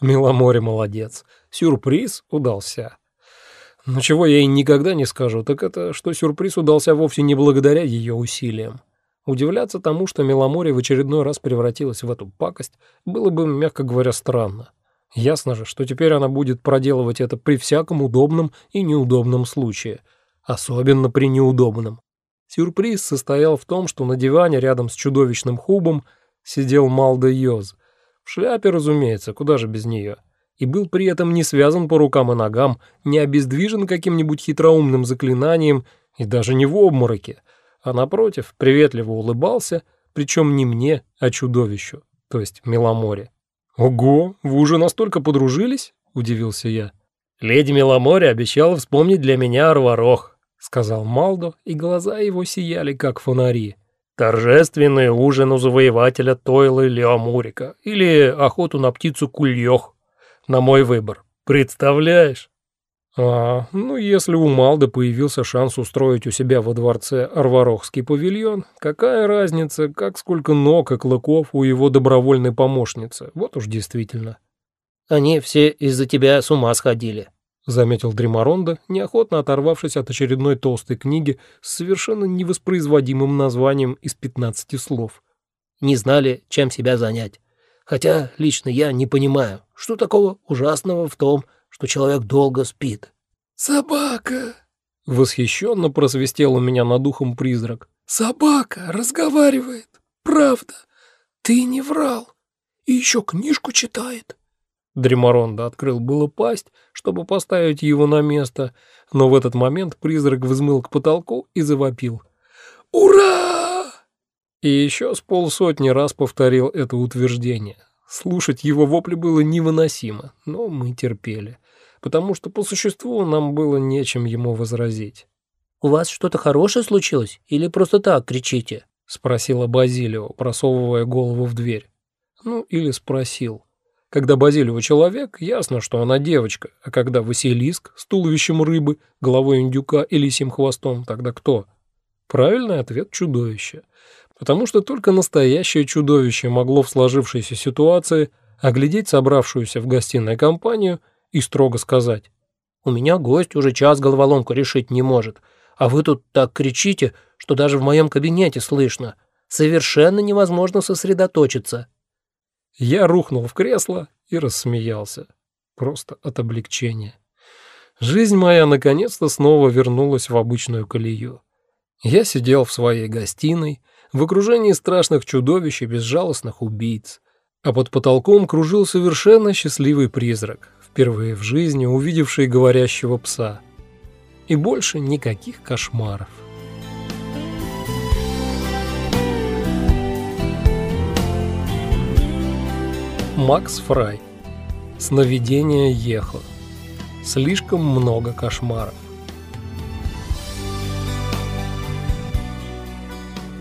Миломоре молодец. Сюрприз удался. Но чего я ей никогда не скажу, так это, что сюрприз удался вовсе не благодаря ее усилиям. Удивляться тому, что Меломоре в очередной раз превратилась в эту пакость, было бы, мягко говоря, странно. Ясно же, что теперь она будет проделывать это при всяком удобном и неудобном случае. Особенно при неудобном. Сюрприз состоял в том, что на диване рядом с чудовищным хубом сидел Малда Йоз. В шляпе, разумеется, куда же без нее. И был при этом не связан по рукам и ногам, не обездвижен каким-нибудь хитроумным заклинанием и даже не в обмороке, а напротив, приветливо улыбался, причем не мне, а чудовищу, то есть Меломоре. «Ого, вы уже настолько подружились?» – удивился я. «Леди Меломоре обещала вспомнить для меня Арварох», – сказал Малдо, и глаза его сияли, как фонари. «Торжественный ужин у завоевателя Тойлы Леомурика или охоту на птицу Кульёх. На мой выбор. Представляешь?» А, ну если у Малды появился шанс устроить у себя во дворце Арварохский павильон, какая разница, как сколько ног и клыков у его добровольной помощницы, вот уж действительно. «Они все из-за тебя с ума сходили», — заметил Дримаронда, неохотно оторвавшись от очередной толстой книги с совершенно невоспроизводимым названием из пятнадцати слов. «Не знали, чем себя занять. Хотя лично я не понимаю, что такого ужасного в том, что человек долго спит. «Собака!» — восхищенно просвистел у меня над ухом призрак. «Собака разговаривает, правда. Ты не врал. И еще книжку читает». Дреморонда открыл было пасть, чтобы поставить его на место, но в этот момент призрак взмыл к потолку и завопил. «Ура!» И еще с полсотни раз повторил это утверждение. Слушать его вопли было невыносимо, но мы терпели потому что по существу нам было нечем ему возразить. «У вас что-то хорошее случилось или просто так кричите?» — спросила Базилио, просовывая голову в дверь. Ну, или спросил. Когда Базилио человек, ясно, что она девочка, а когда Василиск с туловищем рыбы, головой индюка и лисим хвостом, тогда кто? Правильный ответ — чудовище. Потому что только настоящее чудовище могло в сложившейся ситуации оглядеть собравшуюся в гостиной компанию — и строго сказать. «У меня гость уже час головоломку решить не может, а вы тут так кричите, что даже в моем кабинете слышно. Совершенно невозможно сосредоточиться». Я рухнул в кресло и рассмеялся. Просто от облегчения. Жизнь моя наконец-то снова вернулась в обычную колею. Я сидел в своей гостиной, в окружении страшных чудовищ и безжалостных убийц, а под потолком кружил совершенно счастливый призрак, впервые в жизни увидевший говорящего пса. И больше никаких кошмаров. Макс Фрай. Сновидение Ехо. Слишком много кошмаров.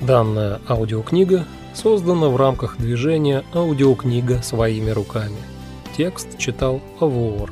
Данная аудиокнига создана в рамках движения «Аудиокнига своими руками». Текст читал Авуор.